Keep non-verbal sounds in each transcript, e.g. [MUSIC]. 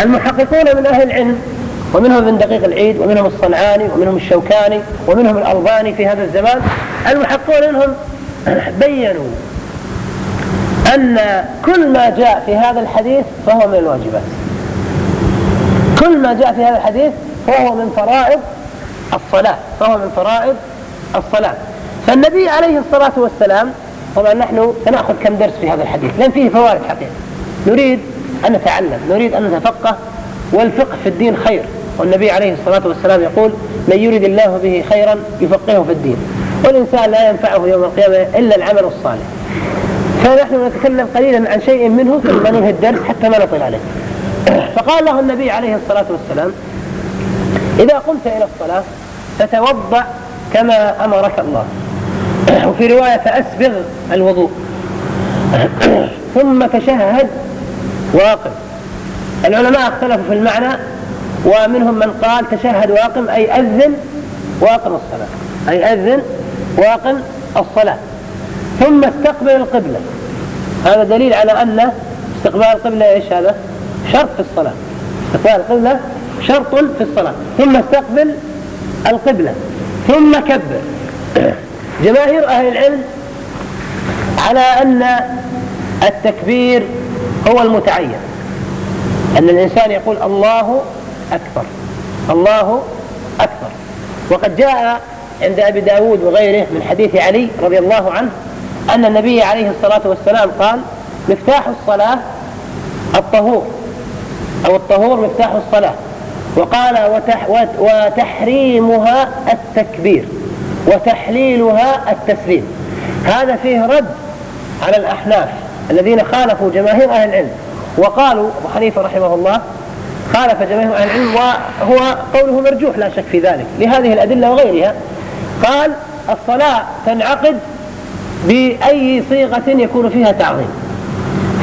المحققون من أهل العلم ومنهم ابن دقيق العيد ومنهم الصنعاني ومنهم الشوكاني ومنهم الألباني في هذا الزمان. المحققون منهم [CLEARS THROAT] بينوا أن كل ما جاء في هذا الحديث فهو من الواجبات. كل ما جاء في هذا الحديث فهو من فرائض الصلاة فهو من فرائض الصلاة. فالنبي عليه الصلاة والسلام طبعا نحن سنأخذ كم درس في هذا الحديث لأن فيه فوائد حقيقة نريد أن نتعلم نريد أن نتفقه والفقه في الدين خير. والنبي عليه الصلاة والسلام يقول من يريد الله به خيرا يفقهه في الدين. والإنسان لا ينفعه يوم القيامة إلا العمل الصالح. فنحن نتكلم قليلا عن شيء منه ثم ننهي الدرس حتى ما نطل عليه. [CLEARS THROAT] فقال له النبي عليه الصلاة والسلام إذا قمت إلى الصلاة فتوضأ كما أمرك الله. [CLEARS THROAT] وفي رواية فأسبغ الوضوء. [CLEARS THROAT] ثم تشهد واقم العلماء اختلفوا في المعنى ومنهم من قال تشهد واقم أي أذن واقم الصلاة. أي أذن واقم الصلاة. ثم استقبل القبلة. هذا دليل على أن استقبال القبلة إيش هذا؟ شرط في الصلاة. استقبال القبلة شرط في الصلاة. ثم استقبل القبلة. ثم كبر. جماهير أهل العلم على أن التكبير هو المتعين. أن الإنسان يقول الله أكبر الله أكبر. وقد جاء عند أبي داود وغيره من حديث علي رضي الله عنه أن النبي عليه الصلاة والسلام قال مفتاح الصلاة الطهور أو الطهور مفتاح الصلاة. وقال وتح وتحريمها التكبير وتحليلها التسليم. هذا فيه رد على الأحناف. الذين خالفوا جماهير أهل العلم. وقالوا أبو حنيفة رحمه الله خالف جماهير أهل العلم وهو قوله مرجوح لا شك في ذلك لهذه الأدلة وغيرها. قال الصلاة تنعقد بأي صيغة يكون فيها تعظيم.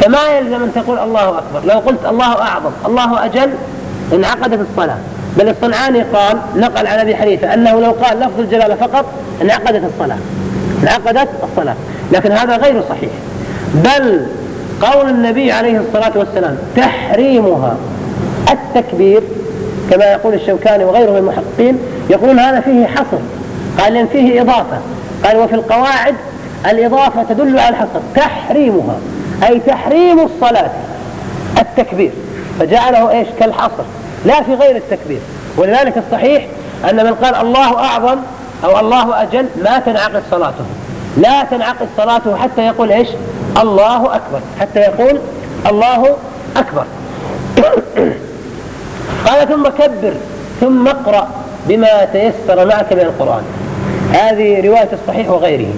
فما يلزم أن تقول الله أكبر. لو قلت الله أعظم الله أجل انعقدت الصلاة. بل الصنعاني قال نقل عن أبي حنيفة أنه لو قال لفظ الجلالة فقط انعقدت الصلاة. انعقدت الصلاة. لكن هذا غير صحيح. بل قول النبي عليه الصلاة والسلام تحريمها التكبير كما يقول الشوكاني وغيره من المحققين يقولون هذا فيه حصر قال لأن فيه إضافة قال وفي القواعد الإضافة تدل على الحصر تحريمها أي تحريم الصلاة التكبير فجعله إيش؟ كالحصر لا في غير التكبير ولذلك الصحيح أن من قال الله أعظم أو الله أجل ما تنعقد صلاته لا تنعقد صلاته حتى يقول إيش؟ الله أكبر. حتى يقول الله أكبر. [COUGHS] قال ثم كبر ثم اقرأ بما تيسر معك من القرآن. هذه رواية الصحيح وغيره.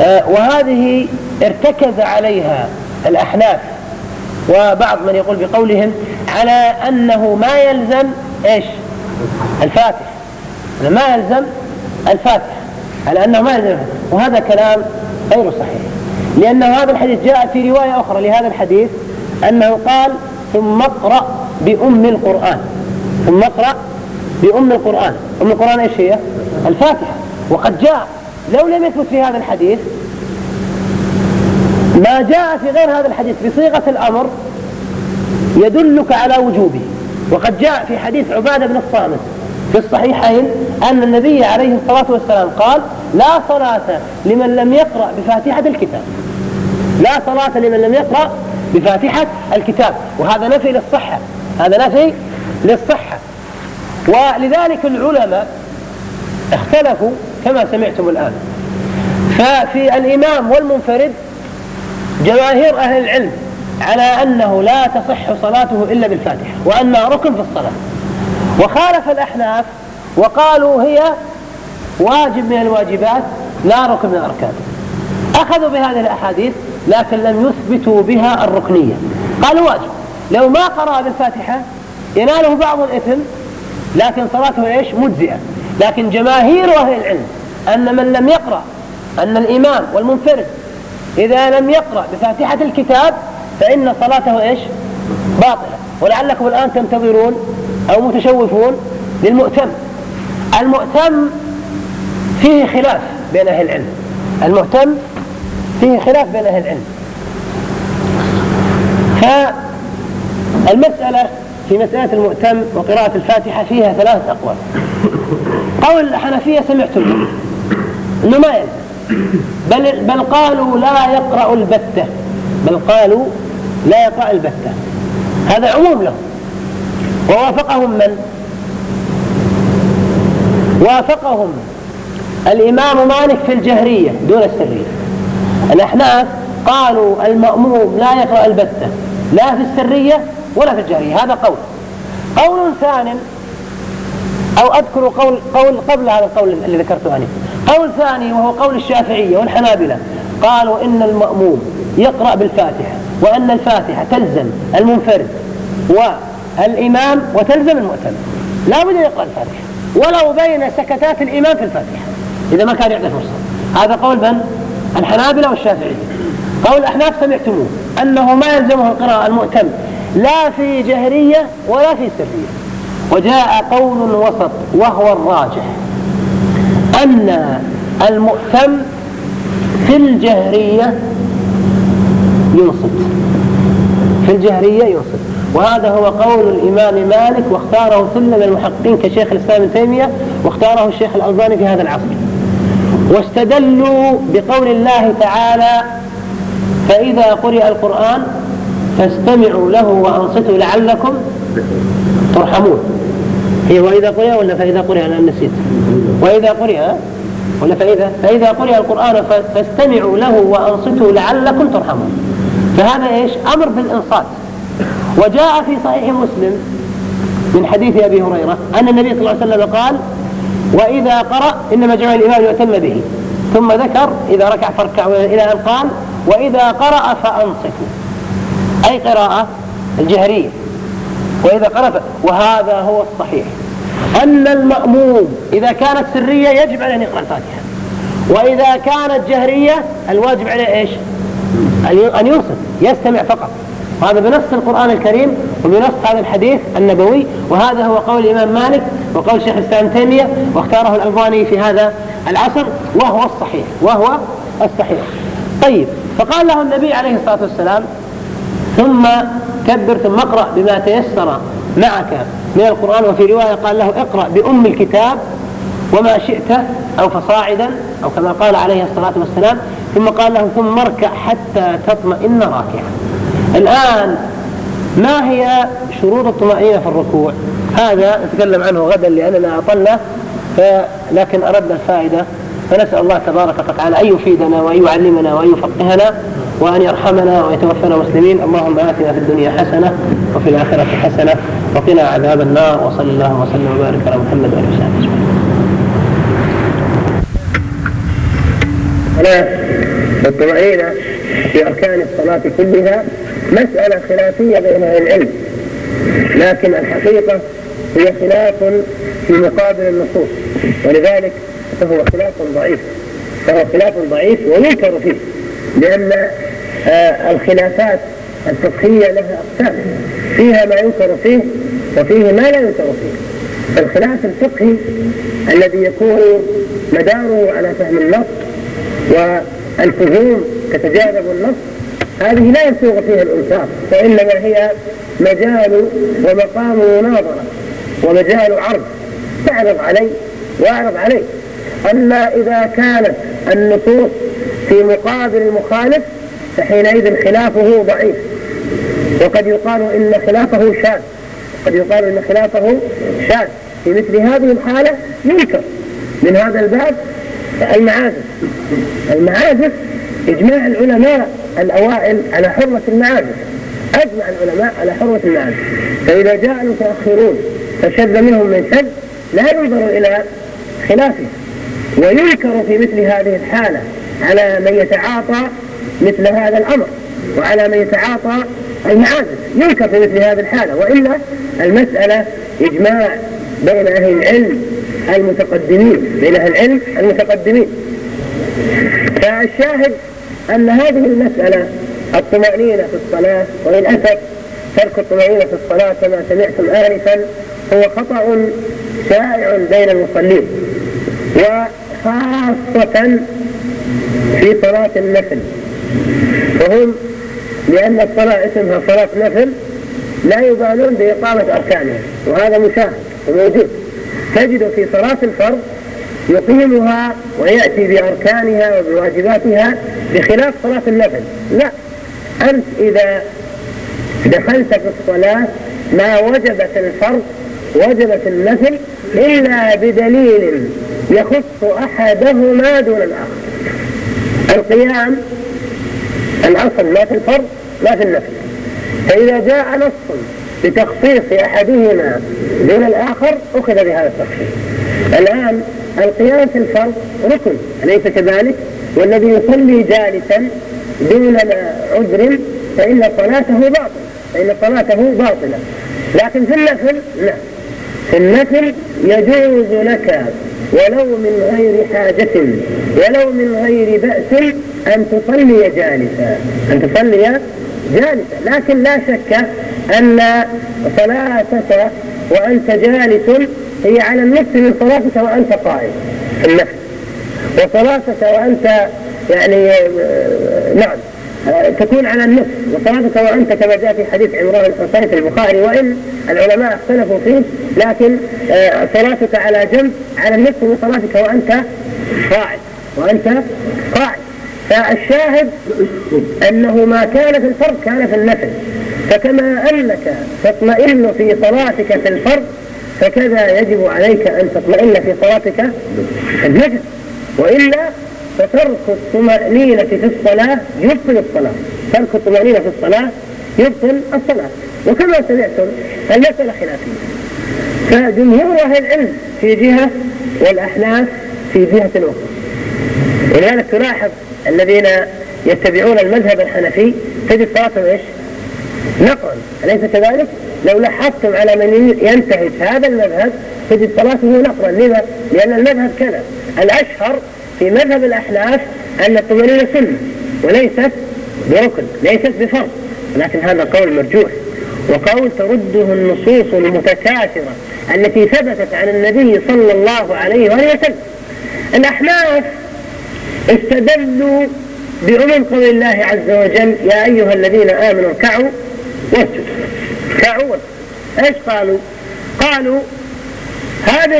آه، وهذه ارتكز عليها الأحناف وبعض من يقول بقولهم على أنه ما يلزم إيش؟ الفاتح. ما يلزم الفاتح. على أنه ما يلزم وهذا كلام غير صحيح. لأن هذا الحديث جاء في رواية أخرى لهذا الحديث أنه قال ثم اقرأ بأم القرآن. ثم اقرأ بأم القرآن. أم القرآن إيش هي؟ الفاتحة. وقد جاء لو لم يثبت في هذا الحديث ما جاء في غير هذا الحديث بصيغة الأمر يدلك على وجوبه. وقد جاء في حديث عبادة بن الصامت في الصحيحين أن النبي عليه الصلاة والسلام قال لا صلاة لمن لم يقرأ بفاتحة الكتاب. لا صلاة لمن لم يقرأ بفاتحة الكتاب. وهذا نفي للصحة. هذا نفي للصحة. ولذلك العلماء اختلفوا كما سمعتم الآن. ففي الإمام والمنفرد جماهير أهل العلم على أنه لا تصح صلاته إلا بالفاتحة وأنها ركن في الصلاة. وخالف الأحناف وقالوا هي واجب من الواجبات لا ركن من الأركان. أخذوا بهذه الأحاديث لكن لم يثبتوا بها الركنية. قالوا واجب. لو ما قرأ بالفاتحة يناله بعض الإثم لكن صلاته إيش؟ مجزئة. لكن جماهير أهل العلم أن من لم يقرأ أن الإمام والمنفرد إذا لم يقرأ بفاتحة الكتاب فإن صلاته إيش؟ باطلة. ولعلكم الآن تنتظرون أو متشوفون للمؤتم. المؤتم فيه خلاف بين أهل العلم. المؤتم فيه خلاف بين أهل العلم. فالمسألة في مسألة المؤتم وقراءة الفاتحة فيها ثلاثة أقوال. قول الحنفية سمعتم. أنه ما يلزم. بل, بل قالوا لا يقرأ البتة. بل قالوا لا يقرأ البتة. هذا عموم له ووافقهم من؟ وافقهم الإمام مالك في الجهرية دون السرية. الأحناف قالوا المأموم لا يقرأ البتة لا في السرية ولا في الجهرية هذا قول. قول ثاني أو أذكر قول, قول قبل هذا القول اللي ذكرته أنا. قول ثاني وهو قول الشافعية والحنابلة. قالوا إن المأموم يقرأ بالفاتحة وأن الفاتحة تلزم المنفرد والإمام وتلزم المؤتمر. لا بد أن يقرأ الفاتحة. ولو بين سكتات الإمام في الفاتحة. إذا ما كان يعطي فرصة. هذا قول من؟ الحنابلة والشافعية. قول الأحناف سمعتموه. أنه ما يلزمه القراءة المؤتم لا في جهرية ولا في سرية. وجاء قول وسط وهو الراجح. أن المؤتم في الجهرية ينصت. في الجهرية ينصت. وهذا هو قول الإمام مالك واختاره من المحققين كشيخ الإسلام ابن تيمية واختاره الشيخ الألباني في هذا العصر. واستدلوا بقول الله تعالى فإذا قرئ القرآن فاستمعوا له وأنصتوا لعلكم ترحمون. هي وإذا قرئ ولا فإذا قرئ؟ أنا نسيت. وإذا قرئ ولا فإذا؟ فإذا قرئ القرآن فاستمعوا له وأنصتوا لعلكم ترحمون. فهذا إيش؟ أمر بالإنصات. وجاء في صحيح مسلم من حديث أبي هريرة أن النبي صلى الله عليه وسلم قال وإذا قرأ إنما جعل الإمام يؤتم به ثم ذكر إذا ركع فاركع إلى أن قال وإذا قرأ فأنصتوا أي قراءة؟ الجهرية. وإذا قرأ وهذا هو الصحيح. أن المأموم إذا كانت سرية يجب عليه أن يقرأ الفاتحة. وإذا كانت جهرية الواجب عليه إيش؟ أن ينصت يستمع فقط. وهذا بنص القرآن الكريم وبنص هذا الحديث النبوي وهذا هو قول الإمام مالك وقول شيخ الإسلام تيمية واختاره الألباني في هذا العصر وهو الصحيح وهو الصحيح. طيب فقال له النبي عليه الصلاة والسلام ثم كبر ثم اقرأ بما تيسر معك من القرآن. وفي رواية قال له اقرأ بأم الكتاب وما شئت أو فصاعدا أو كما قال عليه الصلاة والسلام. ثم قال له ثم اركع حتى تطمئن راكعا. الآن ما هي شروط الطمأنينة في الركوع؟ هذا نتكلم عنه غدا لأننا أطلنا لكن أردنا الفائدة فنسأل الله تبارك وتعالى أن يفيدنا وأن يعلمنا وأن يفقهنا وأن يرحمنا ويتوفنا مسلمين اللهم آتنا في الدنيا حسنة وفي الآخرة حسنة وقنا عذاب النار. وصلى الله وسلم وبارك على محمد وآله وصحبه الصلاة والطمأنينة في أركان الصلاة كلها مسألة خلافية بين العلم. لكن الحقيقة هي خلاف في مقابل النصوص. ولذلك فهو خلاف ضعيف. فهو خلاف ضعيف وينكر فيه. لأن آه الخلافات الفقهية لها أقسام. فيها ما ينكر فيه وفيه ما لا ينكر فيه. الخلاف الفقهي الذي يكون مداره على فهم النص والفهوم تتجاذب النص هذه لا يسوغ فيها الانصاف وانما هي مجال ومقام مناظرة ومجال عرض. تعرض علي وأعرض عليك. أما إذا كانت النصوص في مقابل المخالف فحينئذ خلافه ضعيف. وقد يقال إن خلافه شاذ. قد يقال إن خلافه شاذ. في مثل هذه الحالة ينكر. من هذا الباب المعازف. المعازف إجماع العلماء الأوائل على حرمة المعازف أجمع العلماء على حرمة المعازف فإذا جاء المتأخرون فشذ منهم من شذ لا ينظر إلى خلافه. وينكر في مثل هذه الحالة على من يتعاطى مثل هذا الأمر وعلى من يتعاطى المعازف ينكر في مثل هذه الحالة. وإلا المسألة إجماع بين أهل العلم المتقدمين بين أهل العلم المتقدمين. فالشاهد أن هذه المسألة الطمأنينة في الصلاة وللأسف ترك الطمأنينة في الصلاة كما سمعتم آنفا هو خطأ شائع بين المصلين وخاصة في صلاة النفل. وهم لأن الصلاة اسمها صلاة نفل لا يبالون بإقامة أركانها وهذا مشاهد وموجود. تجد في صلاة الفرض يقيمها ويأتي بأركانها وبواجباتها بخلاف صلاة النفل. لا أنت إذا دخلت في الصلاة ما وجبت الفرض وجبت النفل إلا بدليل يخص أحدهما دون الآخر. القيام الأصل ما في الفرض ما في النفل. فإذا جاء نص بتخصيص أحدهما دون الآخر أخذ بهذا التخصيص. الآن القيام في الفرض ركن. أليس كذلك؟ والذي يصلي جالسا دون عذر فإن صلاته باطلة. فإن صلاته باطلة. لكن في النفل لا في النفل يجوز لك ولو من غير حاجة ولو من غير بأس أن تصلي جالسا. أن تصلي جالسا. لكن لا شك أن صلاتك وأنت جالس هي على النصف من صلاتك وأنت قائم. في النفل وصلاتك وأنت يعني نعم. تكون على النصف وصلاتك وأنت كما جاء في حديث عمران في البخاري وإن العلماء اختلفوا فيه لكن آه، صلاتك على جنب على النصف من صلاتك وأنت قاعد وأنت قاعد. فالشاهد أنه ما كان في الفرض كان في النفل. فكما أنك تطمئن في صلاتك في الفرض فكذا يجب عليك أن تطمئن في صلاتك في النجم وإلا فترك الطمأنينة في الصلاة يبطل الصلاة. ترك الطمأنينة في الصلاة يبطل الصلاة. وكما سمعتم المسألة خلافية. فجمهور أهل العلم في جهة والأحناف في جهة أخرى. ولذلك تلاحظ الذين يتبعون المذهب الحنفي تجد صلاتهم إيش؟ نقرا أليس كذلك؟ لو لاحظتم على من ينتهج هذا المذهب تجد صلاته نقرا لذا لأن المذهب كذا. الأشهر في مذهب الأحناف أن الطمأنينة سنة وليست بركن ليست بفرض. لكن هذا قول مرجوح. وقول ترده النصوص المتكاثرة التي ثبتت عن النبي صلى الله عليه وآله وسلم. الأحناف استدلوا بعموم قول الله عز وجل يا أيها الذين آمنوا اركعوا واسجدوا اركعوا إيش قالوا؟ قالوا هذا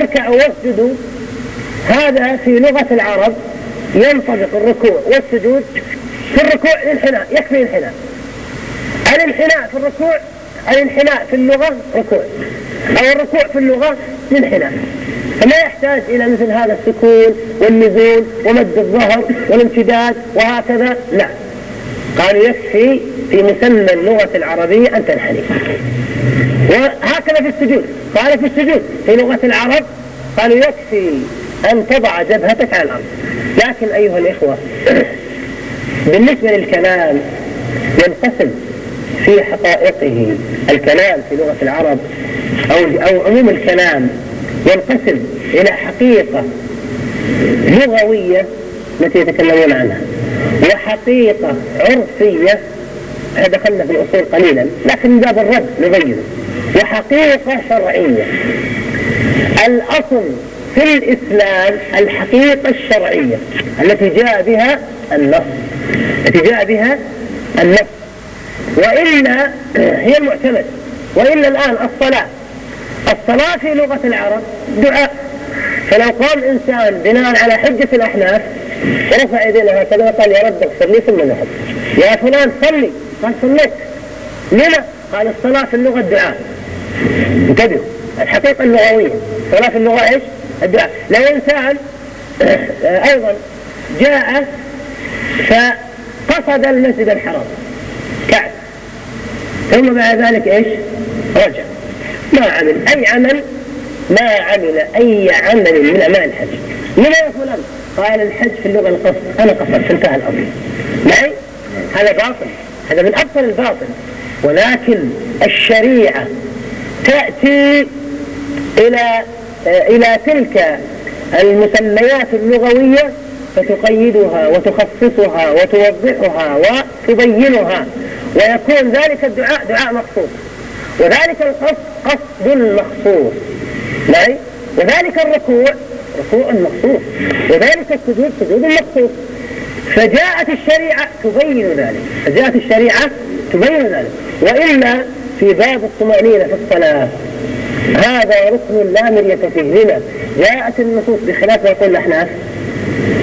اركعوا واسجدوا. هذا في لغة العرب ينطبق الركوع والسجود في الركوع الانحناء يكفي الانحناء الانحناء في الركوع الانحناء في اللغة ركوع. أو الركوع في اللغة الانحناء فما يحتاج إلى مثل هذا السكون والنزول ومد الظهر والامتداد وهكذا لا. قالوا يكفي في مسمى اللغة العربية أن تنحني وهكذا في السجود. قال في السجود في لغة العرب قالوا يكفي أن تضع جبهتك على الأرض. لكن أيها الإخوة بالنسبة للكلام ينقسم في حقائقه الكلام في لغة العرب أو أو عموم الكلام ينقسم إلى حقيقة لغوية التي يتكلمون عنها وحقيقة عرفية دخلنا في الأصول قليلا لكن باب الرد نبين وحقيقة شرعية. الأصل في الإسلام الحقيقة الشرعية التي جاء بها النص التي جاء بها النص وإلا هي المعتمد. وإلا الآن الصلاة. الصلاة في لغة العرب دعاء. فلو قام إنسان بناء على حجة الأحناف ورفع يديه هكذا وقال يا رب اغفر لي ثم ذهب يا فلان صلي. قال صليت لما؟ قال الصلاة في اللغة الدعاء. انتبهوا الحقيقة اللغوية الصلاة في اللغة إيش؟ الدعاء. لو إنسان [COUGHS] أيضا جاء فقصد المسجد الحرام كعب. ثم بعد ذلك إيش؟ رجع. ما عمل. أي عمل؟ ما عمل أي عمل من أعمال الحج. لما يا فلان؟ قال الحج في اللغة القصد. أنا قصدت انتهى الأمر معي؟ هذا باطل. هذا من أبطل الباطل ولكن الشريعة تأتي إلى إلى تلك المسميات اللغوية فتقيدها وتخصصها وتوضحها وتبينها ويكون ذلك الدعاء دعاء مخصوص وذلك القصد قصد مخصوص معي وذلك الركوع ركوع مخصوص وذلك السجود سجود مخصوص فجاءت الشريعة تبين ذلك. فجاءت الشريعة تبين ذلك. وإلا في باب الطمأنينة في الصلاة. هذا ركن لا مرية فيه. لما؟ جاءت النصوص بخلاف ما يقول الأحناف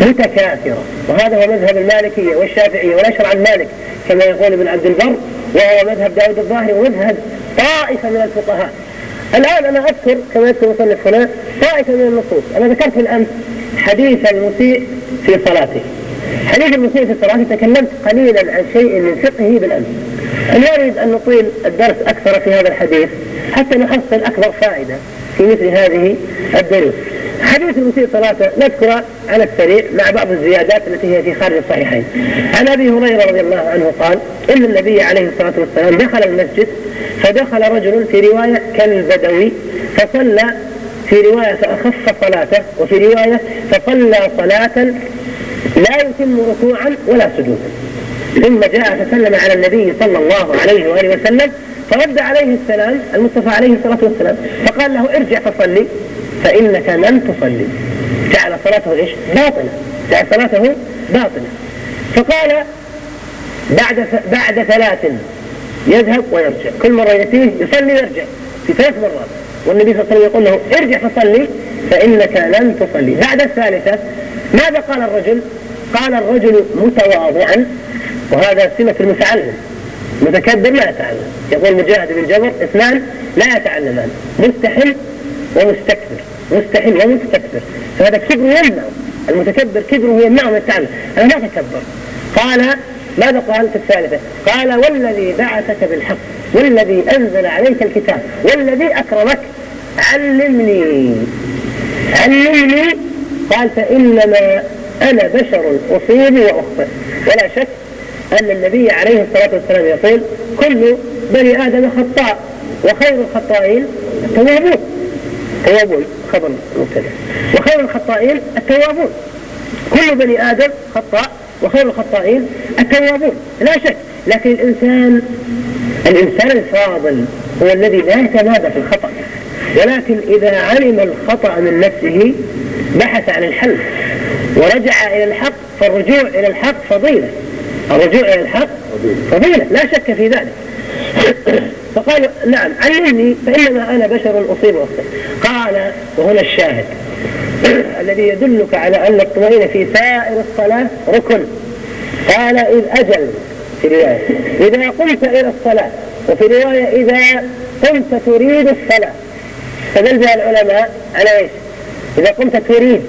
متكاثرة. وهذا هو مذهب المالكية والشافعية ونشر عن مالك كما يقول ابن عبد البر وهو مذهب داود الظاهري ومذهب طائفة من الفقهاء. الآن أنا أذكر كما يذكر مصنف هنا طائفة من النصوص. أنا ذكرت الأمس حديث المسيء في صلاته. حديث المسيء في صلاته تكلمت قليلا عن شيء من فقهه بالأمس. أنا أريد أن نطيل الدرس أكثر في هذا الحديث؟ حتى نحصل أكبر فائدة في مثل هذه الدروس. حديث المسيء صلاته نذكر على السريع مع بعض الزيادات التي هي في خارج الصحيحين. عن أبي هريرة رضي الله عنه قال إن النبي عليه الصلاة والسلام دخل المسجد فدخل رجل في رواية كالبدوي فصلى في رواية فاخف صلاته وفي رواية فصلى صلاة لا يتم ركوعا ولا سجودا. ثم جاء فسلم على النبي صلى الله عليه وآله وسلم فرد عليه السلام المصطفى عليه الصلاة والسلام فقال له ارجع فصلي فإنك لم تصلي. جعل صلاته إيش؟ باطلة جعل صلاته باطلة فقال بعد بعد ثلاث يذهب ويرجع. كل مرة يأتيه يصلي ويرجع. في ثلاث مرات. والنبي صلى الله عليه وسلم يقول له ارجع فصلي. فإنك لم تصلي. بعد الثالثة ماذا قال الرجل؟ قال الرجل متواضعا وهذا سمة المتعلم. متكبر لا يتعلم. يقول مجاهد بن جبر اثنان لا يتعلمان. مستحل ومستكبر. مستحيل ومستكبر. فهذا كبر يمنع. المتكبر كبره يمنعه من التعلم. أنا ما تكبر قال ماذا قال في الثالثة؟ قال والذي بعثك بالحق والذي أنزل عليك الكتاب والذي أكرمك علمني. علمني قال فإنما أنا بشر أصيب وأخطئ. ولا شك أن النبي عليه الصلاة والسلام يقول كل بني آدم خطاء وخير الخطائين التوابون. توابون خبر مبتدأ. وخير الخطائين التوابون. كل بني آدم خطاء وخير الخطائين التوابون. لا شك. لكن الإنسان الإنسان الفاضل هو الذي لا يتمادى في الخطأ. ولكن إذا علم الخطأ من نفسه بحث عن الحل ورجع إلى الحق فالرجوع إلى الحق فضيلة. الرجوع إلى الحق فضيلة لا شك في ذلك. [COUGHS] فقال نعم علمني فإنما أنا بشر أصيب وأخطئ قال وهنا الشاهد. [COUGHS] الذي يدلك على أن الطمأنينة في سائر الصلاة ركن. قال إذ أجل في رواية إذا قمت إلى الصلاة وفي رواية إذا قمت تريد الصلاة. فدل بها العلماء؟ على إيش؟ إذا قمت تريد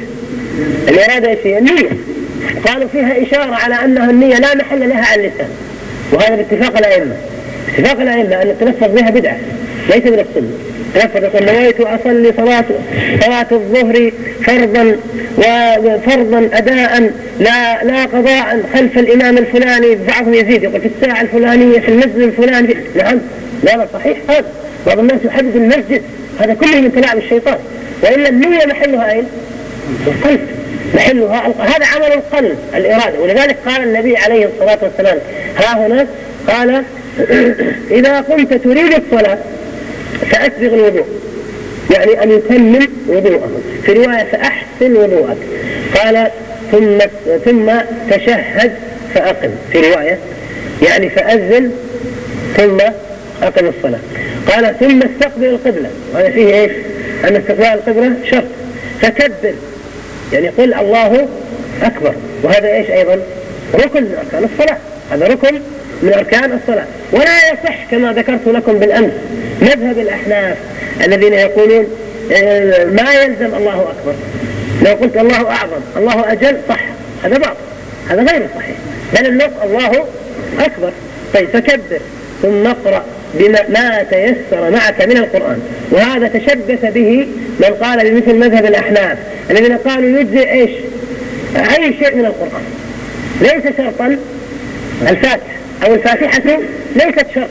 الإرادة إيش هي؟ النية قالوا فيها إشارة على أنها النية لا محل لها على اللسان. وهذا باتفاق الأئمة. اتفاق الأئمة أن التلفظ بها بدعة ليس من السنة. تلفظ يقول نويت أصلي صلاة صلاة الظهر فرضا وفرضا أداء لا لا قضاء خلف الإمام الفلاني بعضهم يزيد يقول في الساعة الفلانية في المسجد الفلاني. نعم لا لا صحيح هذا. بعض الناس يحدد المسجد. هذا كله من تلاعب الشيطان. وإلا النية محلها أين؟ القلب. محلها هذا عمل القلب الإرادة. ولذلك قال النبي عليه الصلاة والسلام ها هنا قال [CLEARS THROAT] إذا قمت تريد الصلاة فأسبغ الوضوء. يعني أن يتمم وضوءه. في رواية فأحسن وضوءك. قال ثم ثم تشهد فأقم. في رواية يعني فأذن ثم أقم الصلاة. قال ثم استقبل القبلة. وهذا فيه إيش؟ أن استقبال القبلة شرط. فكبر. يعني قل الله أكبر. وهذا إيش أيضا؟ ركن من أركان الصلاة. هذا ركن من أركان الصلاة. ولا يصح كما ذكرت لكم بالأمس مذهب الأحناف الذين يقولون آه، ما يلزم الله أكبر. لو قلت الله أعظم الله أجل صح. هذا باطل. هذا غير صحيح. بل النص الله أكبر. طيب فكبر. ثم اقرأ. بما ما تيسر معك من القرآن. وهذا تشبث به من قال بمثل مذهب الأحناف الذين قالوا يجزئ إيش؟ أي شيء من القرآن. ليس شرطا الفاتحة أو الفاتحة ليست شرط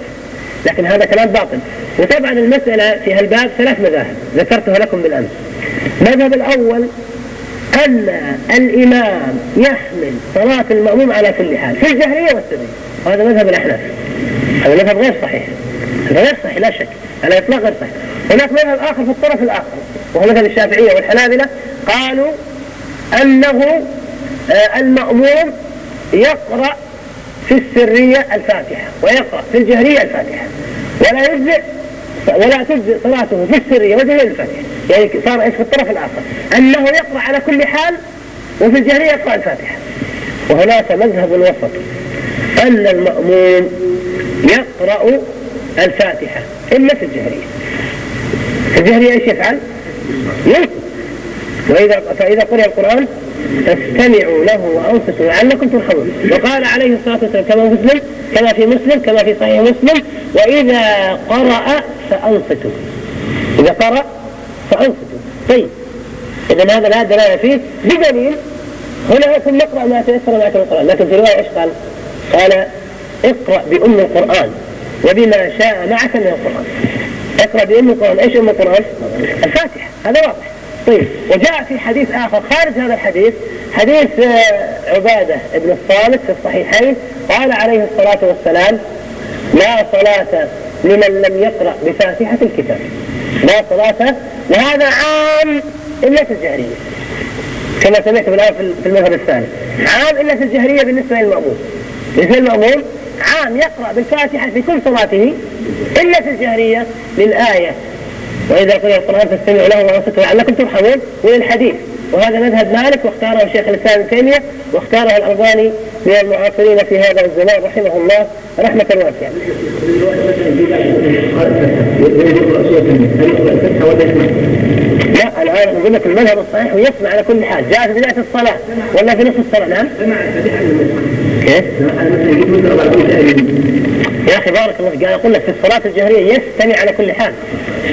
لكن هذا كلام باطل. وطبعا المسألة في هالباب ثلاث مذاهب ذكرتها لكم بالأمس. المذهب الأول أن الإمام يحمل صلاة المأموم على كل حال في الجهرية والسرية وهذا مذهب الأحناف. هذا مذهب غير صحيح. هذا غير صحيح لا شك. على إطلاق غير صحيح. هناك مذهب آخر في الطرف الآخر وهو مذهب الشافعية والحنابلة قالوا أنه آه، المأموم يقرأ في السرية الفاتحة ويقرأ في الجهرية الفاتحة ولا يجزئ ولا تجزئ صلاته في السرية والجهرية الفاتحة. يعني صار إيش في الطرف الآخر؟ أنه يقرأ على كل حال وفي الجهرية يقرأ الفاتحة. وهناك مذهب وسط. أن المأموم يقرأ الفاتحة إلا في الجهرية. الجهرية إيش يفعل؟ ينصت. وإذا فإذا قرأ القرآن فاستمعوا له وأنصتوا لعلكم ترحمون. وقال عليه الصلاة والسلام كما مسلم كما في مسلم كما في صحيح مسلم وإذا قرأ فأنصتوا. إذا قرأ فأنصتوا. طيب. إذا هذا لا دلالة فيه بدليل هنا ثم اقرأ ما تيسر معك من القرآن لكن في رواية إيش قال؟ قال اقرأ بأم القرآن وبما شاء معك من القرآن. اقرأ بأم القرآن. إيش أم القرآن؟ الفاتحة. هذا واضح. طيب وجاء في حديث آخر خارج هذا الحديث حديث آه، عبادة بن الصامت في الصحيحين. قال عليه الصلاة والسلام لا صلاة لمن لم يقرأ بفاتحة الكتاب. لا صلاة وهذا عام إلا في الجهرية كما سمعت الآن في المذهب الثاني. عام إلا في الجهرية بالنسبة للمأمون. بالنسبة للمأمون عام يقرأ بالفاتحة في كل صلاته إلا في الجهرية للآية وإذا قرأ القرآن فاستمعوا له وأنصتوا لعلكم ترحمون من الحديث وهذا مذهب مالك واختاره شيخ الإسلام ابن تيمية واختاره الألباني من المعاصرين في هذا الزمان رحمه الله رحمة واسعة. لا الآن أقول لك المذهب الصحيح ويسمع على كل حال جاء في بداية الصلاة ولا في نصف الصلاة نعم؟ يا أخي بارك الله فيك. قال أقول لك في الصلاة الجهرية يستمع على كل حال.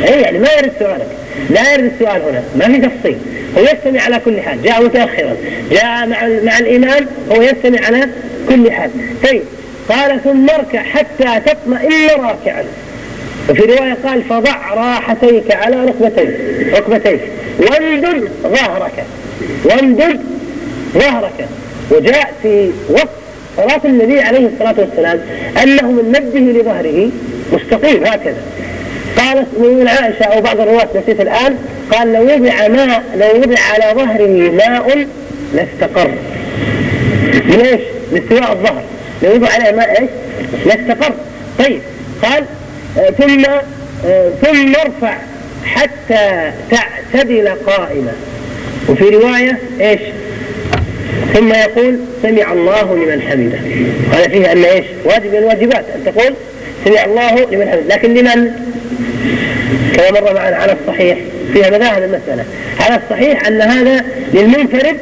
أي يعني ما يرد سؤالك. لا يرد السؤال هنا. ما في تفصيل. هو يستمع على كل حال. جاء متأخرا. جاء مع مع الإمام هو يستمع على كل حال. طيب. قال ثم اركع حتى تطمئن راكعا. وفي رواية قال فضع راحتيك على ركبتيك. ركبتيك. وامدد ظهرك. وامدد ظهرك. وجاء في وصف صلاة النبي عليه الصلاة والسلام أنه من مده لظهره مستقيم هكذا قالت من عائشة أو بعض الرواة نسيت الآن قال لو وضع ماء لو وضع على ظهره ماء لاستقر من إيش؟ لاستواء الظهر لو وضع عليه ماء إيش؟ لاستقر طيب قال آه ثم آه ثم ارفع حتى تعتدل قائمة وفي رواية إيش؟ ثم يقول سمع الله لمن حمده. قال فيه أن إيش؟ واجب من الواجبات. أن تقول سمع الله لمن حمده. لكن لمن؟ كما مر معنا على الصحيح. فيها مذاهب المسألة. على الصحيح أن هذا للمنفرد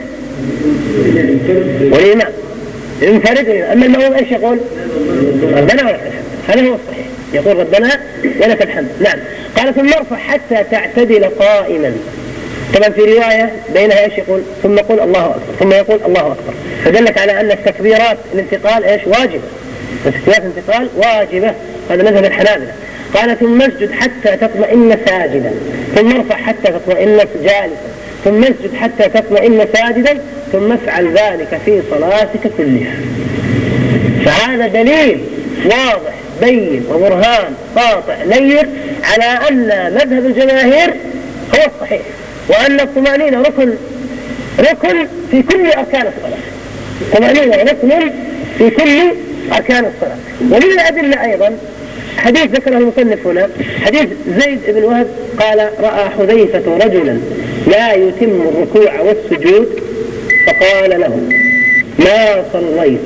والإمام. المنفرد أما المأموم إيش يقول؟ ربنا ولك الحمد. هذا هو الصحيح. يقول ربنا ولك الحمد. نعم. قال ثم ارفع حتى تعتدل قائما. طبعا في رواية بينها إيش يقول؟ ثم يقول الله أكبر. ثم يقول الله أكبر. فدلت على أن التكبيرات الانتقال إيش؟ واجبة. تكبيرات الانتقال واجبة. هذا مذهب الحنابلة. قال ثم اسجد حتى تطمئن ساجدا. ثم ارفع حتى تطمئن جالسا. ثم اسجد حتى تطمئن ساجدا. ثم افعل ذلك في صلاتك كلها. فهذا دليل واضح بين وبرهان قاطع نير على أن مذهب الجماهير هو الصحيح. وأن الطمأنينة ركن ركن في كل أركان الصلاة. الطمأنينة ركن في كل أركان الصلاة. ومن الأدلة أيضا. حديث ذكره المصنف هنا حديث زيد بن وهب قال رأى حذيفة رجلا لا يتم الركوع والسجود فقال له ما صليت؟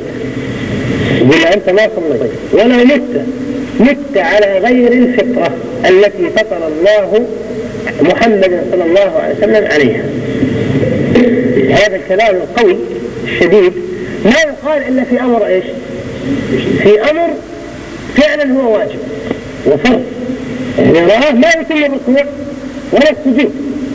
يقول أنت ما صليت ولا مت. مت على غير الفطرة التي فطر الله محمد صلى الله عليه وسلم عليها. هذا الكلام القوي الشديد ما يقال إلا في أمر إيش؟ في أمر فعلا هو واجب وفرض. يعني رآه ما يتم الركوع ولا السجود.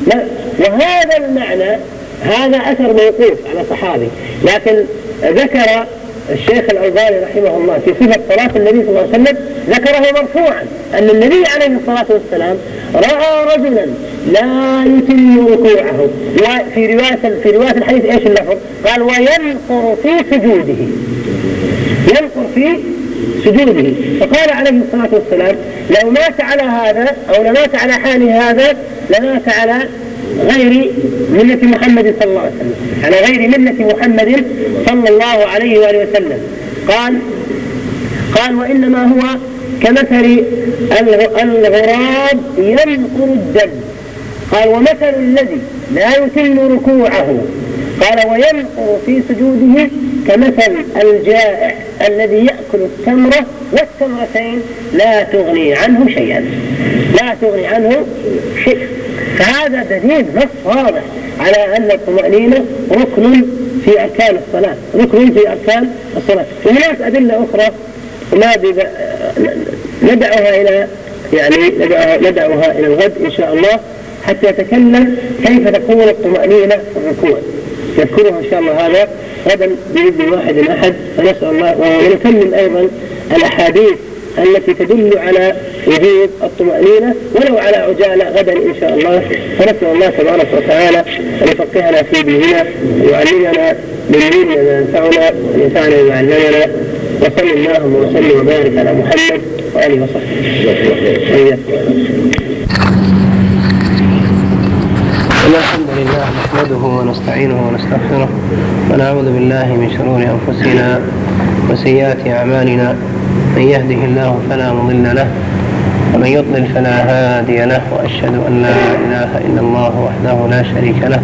لا. وهذا المعنى هذا أثر موقوف على صحابي لكن ذكر الشيخ الألباني رحمه الله في صفة صلاة النبي صلى الله عليه وسلم ذكره مرفوعا أن النبي عليه الصلاة والسلام رأى رجلا لا يتم ركوعه. وفي رواية في رواية الحديث إيش اللفظ؟ قال وينقر في سجوده. ينقر في سجوده. فقال عليه الصلاة والسلام لو مات على هذا أو لمات على حال هذا لمات على غير ملة محمد صلى الله عليه وسلم. على غير ملة محمد صلى الله عليه وآله وسلم. قال قال وإنما هو كمثل الغراب ينقر الدم. قال ومثل الذي لا يتم ركوعه. قال وينقر في سجوده كمثل الجائع الذي يأكل التمرة والتمرتين. لا تغني عنه شيئا. لا تغني عنه شيئا. فهذا دليل نص واضح على أن الطمأنينة ركن في أركان الصلاة ركن في أركان الصلاة. وهناك أدلة أخرى ما ندعوها إلى يعني ندعوها إلى الغد إن شاء الله حتى يتكلم كيف تكون الطمأنينة في الركوع. يذكرها إن شاء الله هذا غدا بإذن واحد أحد فنسأل الله ونكمل أيضا الأحاديث التي تدل على وجود الطمأنينة ولو على عجالة غدا إن شاء الله. فنسأل الله تبارك وتعالى أن يفقهنا في ديننا ويعلمنا من ديننا ما ينفعنا وينفعنا بما علمنا. وصل اللهم وسلم وبارك على محمد وآله وصحبه. الحمد لله نحمده ونستعينه ونستغفره ونعوذ بالله من شرور أنفسنا وسيئات أعمالنا. من يهده الله فلا مضل له ومن يضلل فلا هادي له وأشهد أن لا إله إلا الله وحده لا شريك له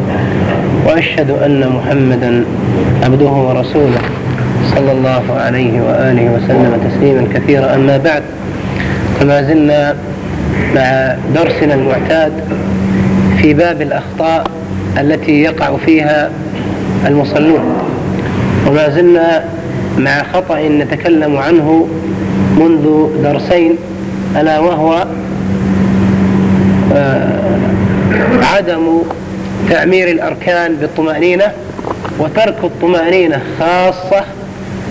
وأشهد أن محمدا عبده ورسوله صلى الله عليه وآله وسلم تسليما كثيرا. أما بعد فما زلنا مع درسنا المعتاد في باب الأخطاء التي يقع فيها المصلون وما زلنا مع خطأ نتكلم عنه منذ درسين ألا وهو آه، عدم تعمير الأركان بالطمأنينة وترك الطمأنينة خاصة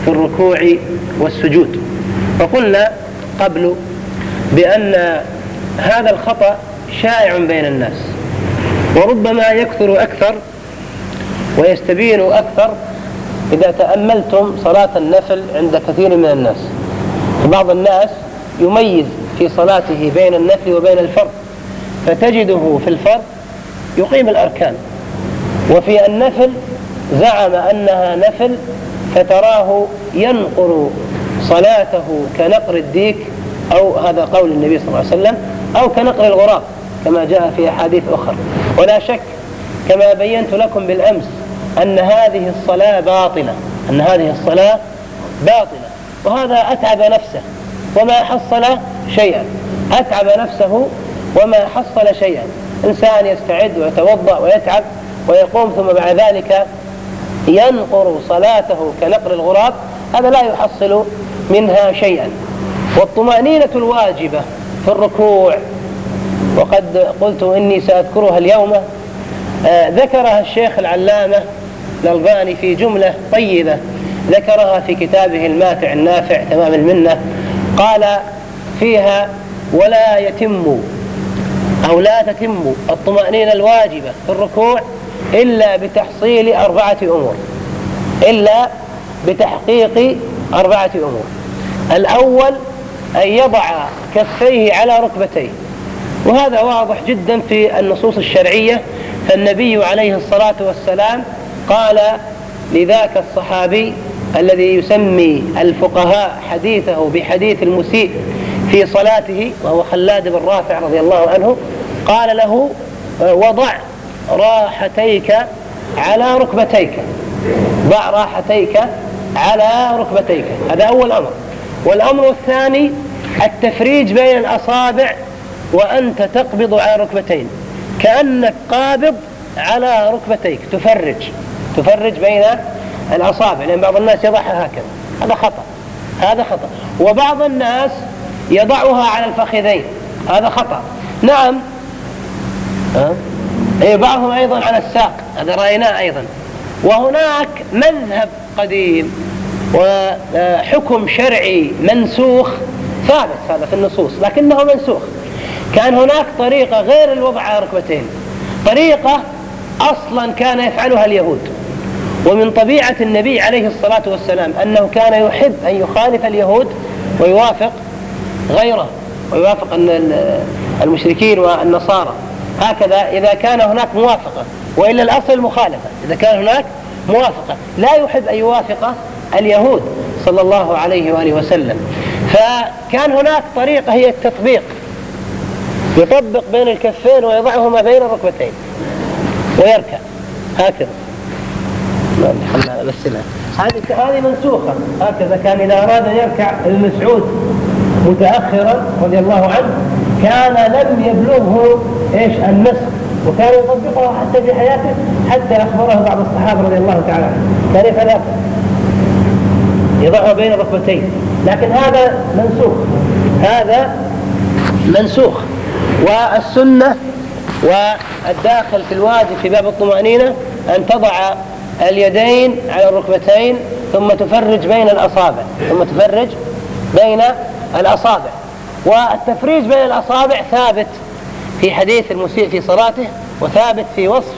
في الركوع والسجود. وقلنا قبل بأن هذا الخطأ شائع بين الناس وربما يكثر أكثر ويستبين أكثر إذا تأملتم صلاة النفل عند كثير من الناس. فبعض الناس يميز في صلاته بين النفل وبين الفرض فتجده في الفرض يقيم الأركان. وفي النفل زعم أنها نفل فتراه ينقر صلاته كنقر الديك أو هذا قول النبي صلى الله عليه وسلم أو كنقر الغراب كما جاء في أحاديث أخرى. ولا شك كما بينت لكم بالأمس أن هذه الصلاة باطلة أن هذه الصلاة باطلة. وهذا أتعب نفسه وما حصل شيئا. أتعب نفسه وما حصل شيئا. إنسان يستعد ويتوضأ ويتعب ويقوم ثم بعد ذلك ينقر صلاته كنقر الغراب. هذا لا يحصل منها شيئا. والطمأنينة الواجبة في الركوع. وقد قلت إني سأذكرها اليوم. آه، ذكرها الشيخ العلامة الألباني في جملة طيبة. ذكرها في كتابه الماتع النافع تمام المنة قال فيها ولا يتم أو لا تتم الطمأنينة الواجبة في الركوع إلا بتحصيل أربعة أمور إلا بتحقيق أربعة أمور. الأول أن يضع كفيه على ركبتيه وهذا واضح جدا في النصوص الشرعية فالنبي عليه الصلاة والسلام قال لذاك الصحابي الذي يسمي الفقهاء حديثه بحديث المسيء في صلاته وهو خلاد بن رافع رضي الله عنه قال له وضع راحتيك على ركبتيك. ضع راحتيك على ركبتيك. هذا أول أمر. والأمر الثاني التفريج بين الأصابع وأنت تقبض على ركبتين. كأنك قابض على ركبتيك. تفرج. تفرج بين الأصابع لأن بعض الناس يضعها هكذا. هذا خطأ هذا خطأ. وبعض الناس يضعها على الفخذين هذا خطأ. نعم؟ أي بعضهم أيضا على الساق هذا رأيناه أيضا. وهناك مذهب قديم وحكم شرعي منسوخ ثابت هذا في النصوص لكنه منسوخ. كان هناك طريقة غير الوضع على ركبتين. طريقة أصلا كان يفعلها اليهود. ومن طبيعة النبي عليه الصلاة والسلام أنه كان يحب أن يخالف اليهود ويوافق غيره ويوافق المشركين والنصارى. هكذا إذا كان هناك موافقة وإلا الأصل المخالفة إذا كان هناك موافقة لا يحب أن يوافق اليهود صلى الله عليه وآله وسلم. فكان هناك طريقة هي التطبيق. يطبق بين الكفين ويضعهما بين الركبتين ويركع. هكذا. هذه هذه منسوخة. هكذا كان إذا أراد أن يركع المسعود متأخرا رضي الله عنه كان لم يبلغه إيش؟ النسخ وكان يطبقها حتى في حياته حتى أخبره بعض الصحابة رضي الله تعالى عنهم. كان يفعل يضعها بين الركبتين لكن هذا منسوخ. هذا منسوخ. والسنة والداخل في الواجب في باب الطمأنينة أن تضع اليدين على الركبتين ثم تفرج بين الأصابع ثم تفرج بين الأصابع. والتفريج بين الأصابع ثابت في حديث المسيء في صلاته وثابت في وصف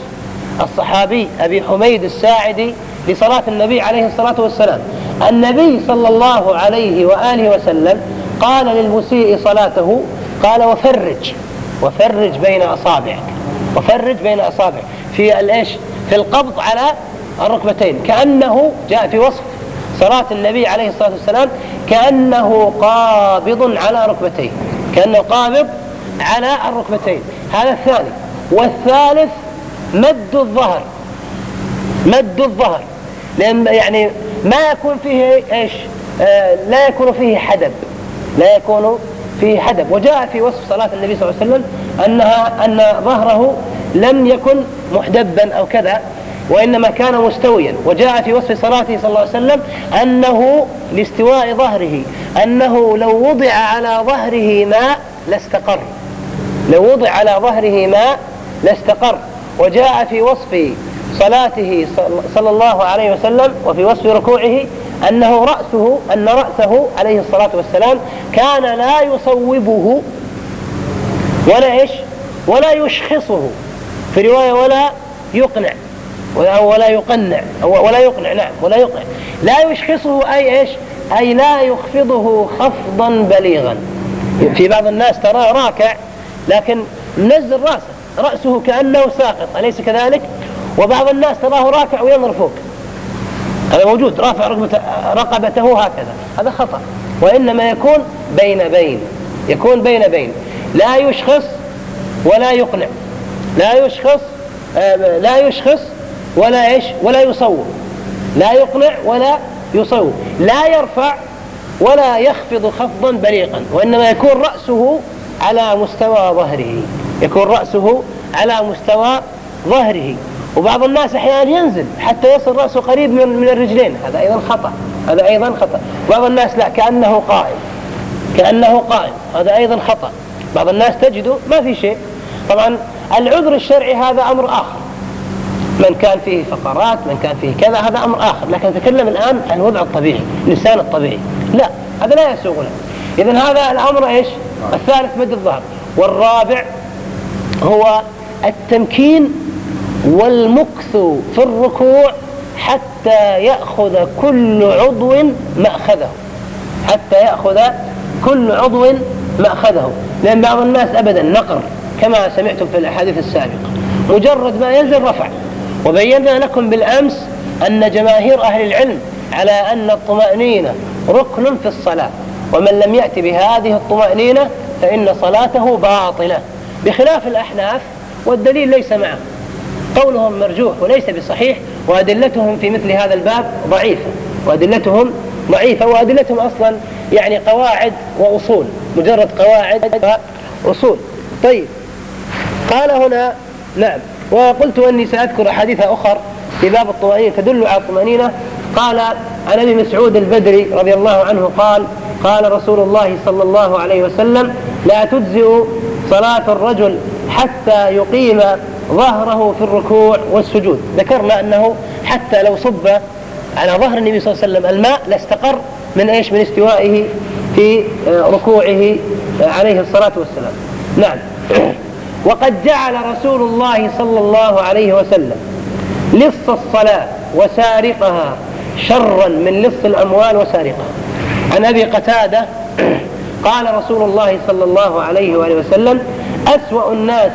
الصحابي أبي حميد الساعدي لصلاة النبي عليه الصلاة والسلام. النبي صلى الله عليه وآله وسلم قال للمسيء صلاته قال وفرج وفرج بين أصابعك وفرج بين أصابعك. في الإيش في القبض على الركبتين. كأنه جاء في وصف صلاة النبي عليه الصلاة والسلام كأنه قابض على ركبتيه. كأنه قابض على الركبتين. هذا الثاني. والثالث مد الظهر. مد الظهر. لأن يعني ما يكون فيه إيش؟ آه لا يكون فيه حدب. لا يكون فيه حدب. وجاء في وصف صلاة النبي صلى الله عليه وسلم أنها أن ظهره لم يكن محدبا أو كذا. وإنما كان مستويا. وجاء في وصف صلاته صلى الله عليه وسلم أنه لاستواء ظهره أنه لو وضع على ظهره ماء لاستقر. لو وضع على ظهره ماء لاستقر. وجاء في وصف صلاته صلى الله عليه وسلم وفي وصف ركوعه أنه رأسه أن رأسه عليه الصلاة والسلام كان لا يصوبه ولا إيش؟ ولا يشخصه. في رواية ولا يقنع. ولا يقنع. ولا يقنع نعم ولا يقنع. لا يشخصه أي إيش؟ أي لا يخفضه خفضا بليغا. في بعض الناس تراه راكع لكن منزل رأسه. رأسه كأنه ساقط أليس كذلك؟ وبعض الناس تراه راكع وينظر فوق. هذا موجود رافع رقبته هكذا. هذا خطأ. وإنما يكون بين بين. يكون بين بين. لا يشخص ولا يقنع. لا يشخص آه، لا يشخص ولا إيش؟ ولا يصور. لا يقنع ولا يصور. لا يرفع ولا يخفض خفضا بليغا وإنما يكون رأسه على مستوى ظهره. يكون رأسه على مستوى ظهره. وبعض الناس أحيانا ينزل حتى يصل رأسه قريب من من الرجلين. هذا أيضا خطأ. هذا أيضا خطأ. بعض الناس لا كأنه قائم. كأنه قائم. هذا أيضا خطأ. بعض الناس تجده ما في شيء. طبعا العذر الشرعي هذا أمر آخر. من كان فيه فقرات من كان فيه كذا هذا أمر آخر. لكن نتكلم الآن عن الوضع الطبيعي اللسان الطبيعي. لا هذا لا يسوغ له اذا هذا الأمر إيش؟ الثالث مد الظهر. والرابع هو التمكين والمكث في الركوع حتى يأخذ كل عضو مأخذه. حتى يأخذ كل عضو مأخذه. لأن بعض الناس أبدا نقر كما سمعتم في الأحاديث السابقة. مجرد ما ينزل رفع. وبينا لكم بالأمس أن جماهير أهل العلم على أن الطمأنينة ركن في الصلاة ومن لم يأتي بهذه الطمأنينة فإن صلاته باطلة بخلاف الأحناف والدليل ليس معه قولهم مرجوح وليس بصحيح وأدلتهم في مثل هذا الباب ضعيفة وأدلتهم ضعيفة وأدلتهم أصلا يعني قواعد وأصول مجرد قواعد وأصول. طيب قال هنا نعم. وقلت أني سأذكر أحاديث أخر في باب الطمأنينة تدل على الطمأنينة. قال عن أبي مسعود البدري رضي الله عنه قال قال رسول الله صلى الله عليه وسلم لا تجزئ صلاة الرجل حتى يقيم ظهره في الركوع والسجود. ذكرنا أنه حتى لو صب على ظهر النبي صلى الله عليه وسلم الماء لاستقر من إيش؟ من استوائه في ركوعه عليه الصلاة والسلام. نعم. وقد جعل رسول الله صلى الله عليه وسلم لص الصلاة وسارقها شرا من لص الأموال وسارقها. عن أبي قتادة [CLEARS THROAT] قال رسول الله صلى الله عليه وآله وسلم أسوأ الناس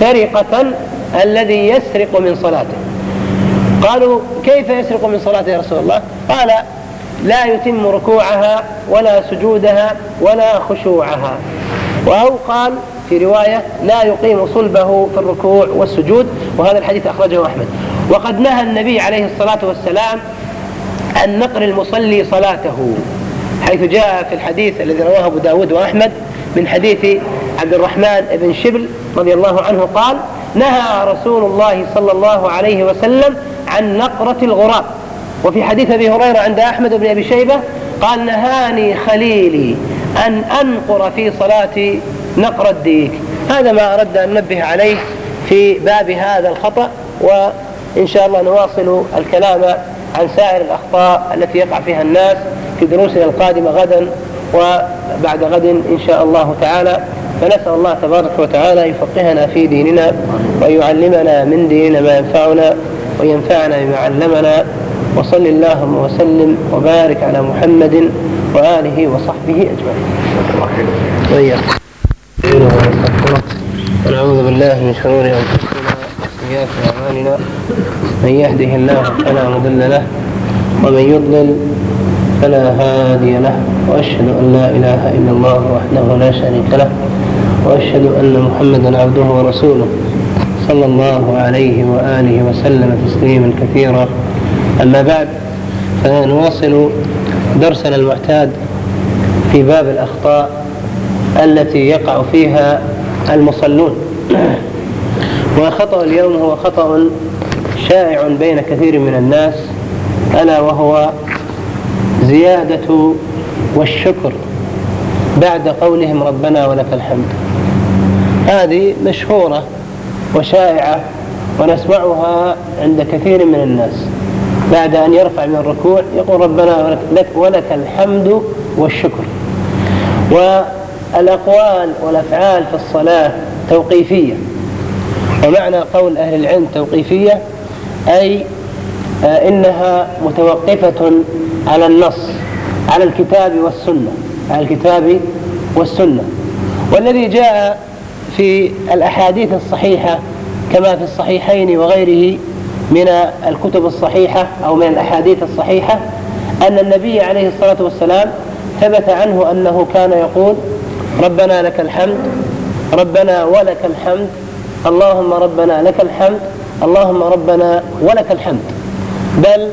سرقة الذي يسرق من صلاته. قالوا كيف يسرق من صلاته يا رسول الله؟ قال لا يتم ركوعها ولا سجودها ولا خشوعها. أو قال في رواية لا يقيم صلبه في الركوع والسجود وهذا الحديث أخرجه أحمد. وقد نهى النبي عليه الصلاة والسلام عن نقر المصلي صلاته حيث جاء في الحديث الذي رواه أبو داود وأحمد من حديث عبد الرحمن بن شبل رضي الله عنه قال نهى رسول الله صلى الله عليه وسلم عن نقرة الغراب وفي حديث أبي هريرة عند أحمد بن أبي شيبة قال نهاني خليلي أن أنقر في صلاتي نقر الديك. هذا ما أردت أن ننبه عليه في باب هذا الخطأ وإن شاء الله نواصل الكلام عن سائر الأخطاء التي يقع فيها الناس في دروسنا القادمة غدا وبعد غد إن شاء الله تعالى. فنسأل الله تبارك وتعالى يفقهنا في ديننا ويعلمنا من ديننا ما ينفعنا وينفعنا بما علمنا. وصل اللهم وسلم وبارك على محمد وآله وصحبه أجمعين. وإياكم. ونعوذ بالله من شرور أنفسنا وسيئات أعمالنا. من يهده الله فلا مضل له ومن يضلل فلا هادي له وأشهد أن لا إله إلا الله وحده لا شريك له وأشهد أن محمدا عبده ورسوله صلى الله عليه وآله وسلم تسليما كثيرا. أما بعد فنواصل درسنا المعتاد في باب الأخطاء التي يقع فيها المصلون. وخطأ اليوم هو خطأ شائع بين كثير من الناس ألا وهو زيادة والشكر بعد قولهم ربنا ولك الحمد. هذه مشهورة وشائعة ونسمعها عند كثير من الناس. بعد أن يرفع من الركوع يقول ربنا ولك, الحمد والشكر. والأقوال والأفعال في الصلاة توقيفية. ومعنى قول أهل العلم توقيفية أي آه، إنها متوقفة على النص على الكتاب والسنة على الكتاب والسنة. والذي جاء في الأحاديث الصحيحة كما في الصحيحين وغيره من الكتب الصحيحة أو من الأحاديث الصحيحة أن النبي عليه الصلاة والسلام ثبت عنه أنه كان يقول ربنا لك الحمد ربنا ولك الحمد اللهم ربنا لك الحمد اللهم ربنا ولك الحمد. بل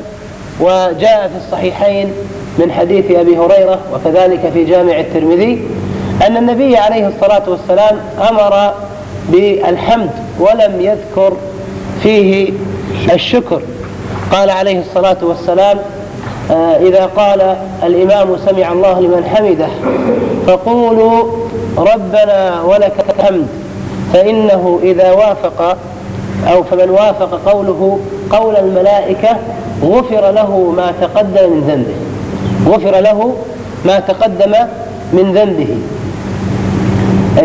وجاء في الصحيحين من حديث أبي هريرة وكذلك في جامع الترمذي أن النبي عليه الصلاة والسلام أمر بالحمد ولم يذكر فيه الشكر. قال عليه الصلاة والسلام آه، إذا قال الإمام سمع الله لمن حمده فقولوا ربنا ولك الحمد فإنه إذا وافق أو فمن وافق قوله قول الملائكة غفر له ما تقدم من ذنبه غفر له ما تقدم من ذنبه.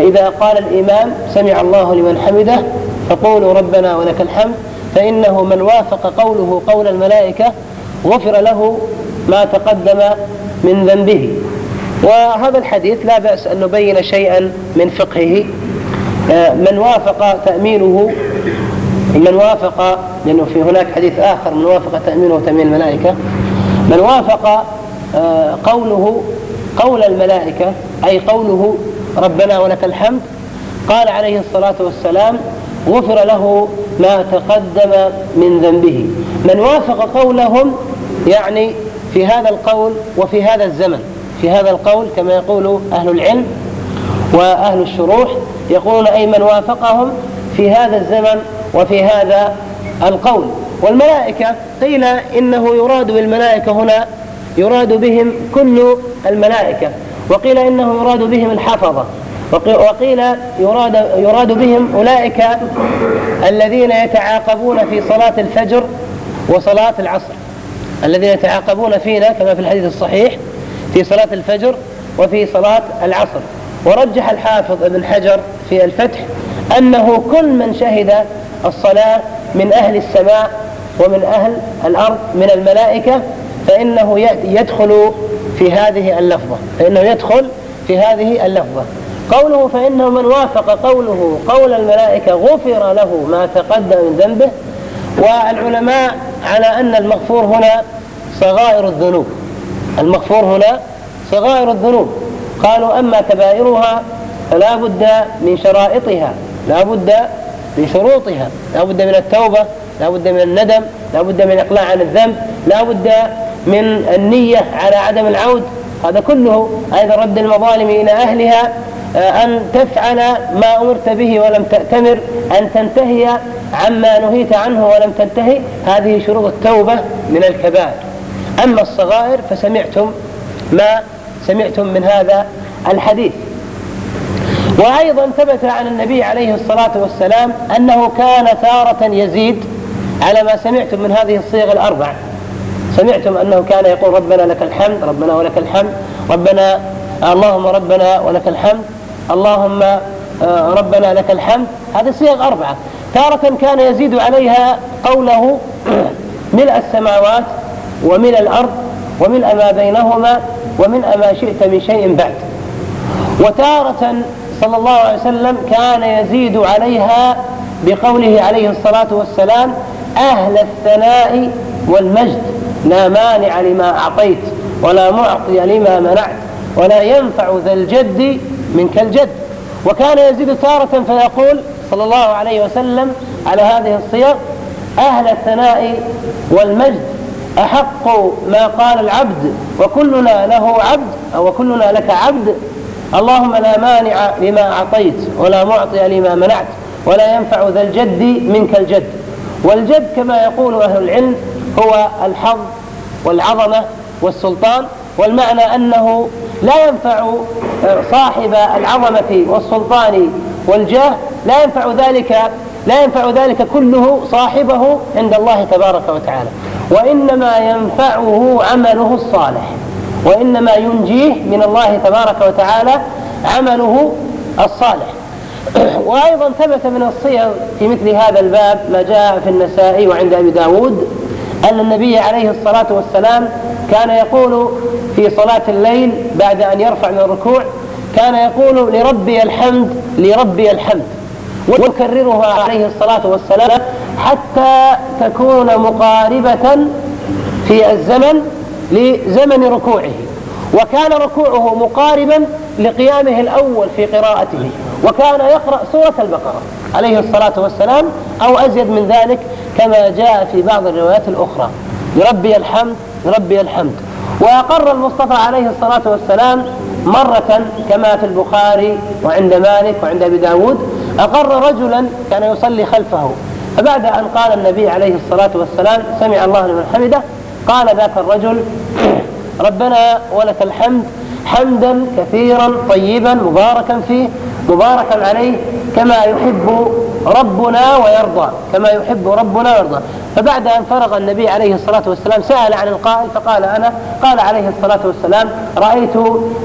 إذا قال الإمام سمع الله لمن حمده فقولوا ربنا ولك الحمد فإنه من وافق قوله قول الملائكة غفر له ما تقدم من ذنبه. وهذا الحديث لا بأس أن نبين شيئا من فقهه. آه، من وافق تأمينه من وافق لأنه في هناك حديث آخر من وافق تأمينه تأمين الملائكة. من وافق آه، قوله قول الملائكة أي قوله ربنا ولك الحمد قال عليه الصلاة والسلام غفر له ما تقدم من ذنبه. من وافق قولهم يعني في هذا القول وفي هذا الزمن. في هذا القول كما يقول أهل العلم وأهل الشروح يقولون أي من وافقهم في هذا الزمن وفي هذا القول. والملائكة قيل إنه يراد بالملائكة هنا يراد بهم كل الملائكة وقيل إنه يراد بهم الحفظة وقيل يراد, يراد بهم أولئك الذين يتعاقبون في صلاة الفجر وصلاة العصر الذين يتعاقبون فينا كما في الحديث الصحيح. في صلاة الفجر وفي صلاة العصر. ورجح الحافظ ابن حجر في الفتح أنه كل من شهد الصلاة من أهل السماء ومن أهل الأرض من الملائكة فإنه يدخل في هذه اللفظة. فإنه يدخل في هذه اللفظة. قوله فإنه من وافق قوله قول الملائكة غفر له ما تقدم من ذنبه والعلماء على أن المغفور هنا صغائر الذنوب. المغفور هنا صغائر الذنوب. قالوا أما كبائرها فلا بد من شرائطها لا بد من شروطها لا بد من التوبة لا بد من الندم لا بد من الإقلاع عن الذنب لا بد من النية على عدم العود. هذا كله أيضا رد المظالم إلى أهلها آه، أن تفعل ما أمرت به ولم تأتمر أن تنتهي عما نهيت عنه ولم تنتهي. هذه شروط التوبة من الكبائر. أما الصغائر فسمعتم ما سمعتم من هذا الحديث. وأيضا ثبت عن النبي عليه الصلاة والسلام أنه كان تارة يزيد على ما سمعتم من هذه الصيغ الأربع. سمعتم أنه كان يقول ربنا لك الحمد ربنا ولك الحمد ربنا اللهم ربنا ولك الحمد اللهم آه، ربنا لك الحمد. هذه صيغ أربعة. تارة كان يزيد عليها قوله [COUGHS] ملء السماوات وملء الأرض وملء ما بينهما وملء ما شئت من شيء بعد. وتارة صلى الله عليه وسلم كان يزيد عليها بقوله عليه الصلاة والسلام أهل الثناء والمجد لا مانع لما أعطيت ولا معطي لما منعت ولا ينفع ذا الجد منك الجد. وكان يزيد تارة فيقول صلى الله عليه وسلم على هذه الصيغ أهل الثناء والمجد. أحق ما قال العبد وكلنا له عبد أو وكلنا لك عبد. اللهم لا مانع لما أعطيت ولا معطي لما منعت ولا ينفع ذا الجد منك الجد. والجد كما يقول أهل العلم هو الحظ والعظمة والسلطان. والمعنى أنه لا ينفع صاحب العظمة والسلطان والجاه لا ينفع ذلك لا ينفع ذلك كله صاحبه عند الله تبارك وتعالى. وإنما ينفعه عمله الصالح. وإنما ينجيه من الله تبارك وتعالى عمله الصالح. [CLEARS THROAT] وأيضا ثبت من الصيغ في مثل هذا الباب ما جاء في النسائي وعند أبي داود أن النبي عليه الصلاة والسلام كان يقول في صلاة الليل بعد أن يرفع من الركوع كان يقول لربي الحمد لربي الحمد. ويكررها عليه الصلاة والسلام حتى تكون مقاربة في الزمن لزمن ركوعه. وكان ركوعه مقاربا لقيامه الأول في قراءته. وكان يقرأ سورة البقرة عليه الصلاة والسلام أو أزيد من ذلك كما جاء في بعض الروايات الأخرى. لربي الحمد لربي الحمد. وأقر المصطفى عليه الصلاة والسلام مرة كما في البخاري وعند مالك وعند أبي داود أقر رجلا كان يصلي خلفه. فبعد أن قال النبي عليه الصلاة والسلام سمع الله لمن حمده قال ذاك الرجل [CLEARS THROAT] ربنا ولك الحمد حمدا كثيرا طيبا مباركا فيه مباركا عليه كما يحب ربنا ويرضى كما يحب ربنا ويرضى. فبعد أن فرغ النبي عليه الصلاة والسلام سأل عن القائل فقال أنا قال عليه الصلاة والسلام رأيت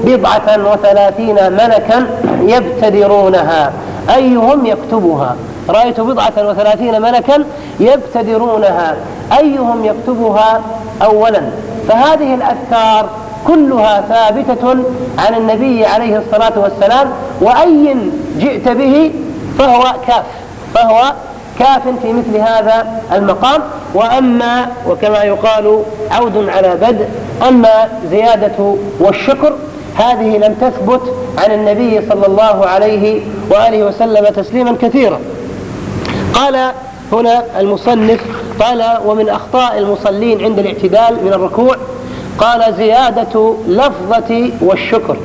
بضعة وثلاثين ملكا يبتدرونها. أيهم يكتبها؟ رأيت بضعة وثلاثين ملكا يبتدرونها. أيهم يكتبها أولا؟ فهذه الأذكار كلها ثابتة عن النبي عليه الصلاة والسلام وأي جئت به فهو كاف فهو كاف في مثل هذا المقام. وأما وكما يقال عود على بدء أما زيادة والشكر هذه لم تثبت عن النبي صلى الله عليه وآله وسلم تسليما كثيرا. قال هنا المصنف قال ومن أخطاء المصلين عند الاعتدال من الركوع قال زيادة لفظة والشكر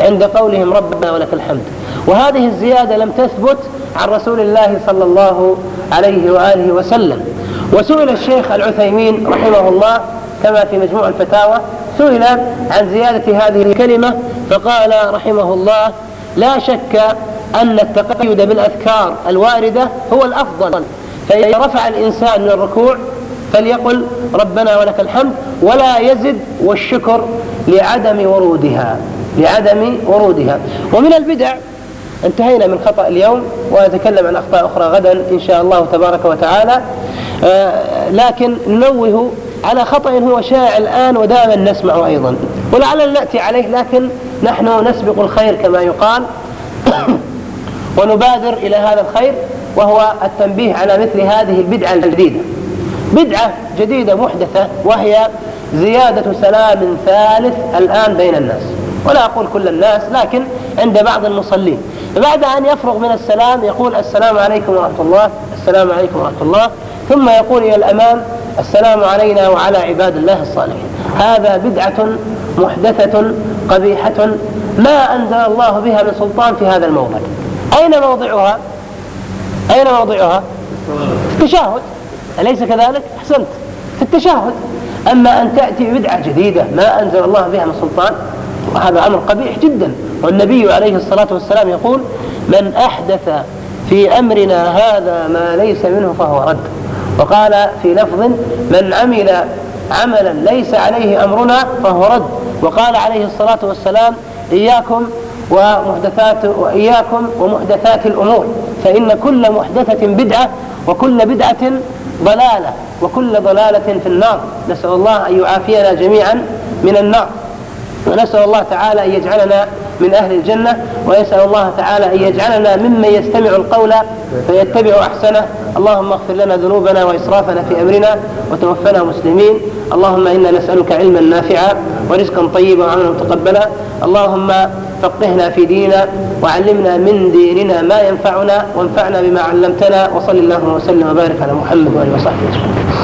عند قولهم ربنا ولك الحمد وهذه الزيادة لم تثبت عن رسول الله صلى الله عليه وآله وسلم. وسئل الشيخ العثيمين رحمه الله كما في مجموع الفتاوى سئل عن زيادة هذه الكلمة فقال رحمه الله لا شك أن التقيد بالأذكار الواردة هو الأفضل فإذا رفع الإنسان من الركوع فليقل ربنا ولك الحمد ولا يزد والشكر لعدم ورودها لعدم ورودها. ومن البدع انتهينا من خطأ اليوم ونتكلم عن أخطاء أخرى غدا إن شاء الله تبارك وتعالى آه، لكن ننوه على خطأ هو شائع الآن ودائما نسمع أيضا. ولعلنا نأتي عليه لكن نحن نسبق الخير كما يقال. [COUGHS] ونبادر إلى هذا الخير وهو التنبيه على مثل هذه البدعة الجديدة. بدعة جديدة محدثة وهي زيادة سلام ثالث الآن بين الناس. ولا أقول كل الناس لكن عند بعض المصلين. بعد أن يفرغ من السلام يقول السلام عليكم ورحمة الله السلام عليكم ورحمة الله. ثم يقول إلى الأمام السلام علينا وعلى عباد الله الصالحين. هذا بدعة محدثة قبيحة ما أنزل الله بها من سلطان في هذا الموضع. أين موضعها؟ أين موضعها؟ في التشهد. أليس كذلك؟ أحسنت. في التشهد. أما أن تأتي بدعة جديدة ما أنزل الله بها من سلطان وهذا أمر قبيح جدا. والنبي عليه الصلاة والسلام يقول من أحدث في أمرنا هذا ما ليس منه فهو رد. وقال في لفظ من عمل عملا ليس عليه أمرنا فهو رد. وقال عليه الصلاة والسلام إياكم ومحدثات وإياكم ومحدثات الأمور فإن كل محدثة بدعة وكل بدعة ضلالة وكل ضلالة في النار. نسأل الله أن يعافينا جميعا من النار. ونسأل الله تعالى أن يجعلنا من أهل الجنة ويسأل الله تعالى أن يجعلنا ممن يستمع القول فيتبع أحسنه اللهم اغفر لنا ذنوبنا وإسرافنا في أمرنا وتوفنا مسلمين. اللهم إنا نسألك علما نافعا ورزقا طيبا وعملا متقبلا. اللهم فقهنا في ديننا وعلمنا من ديننا ما ينفعنا وانفعنا بما علمتنا. وصل اللهم وسلم وبارك على محمد وآله وصحبه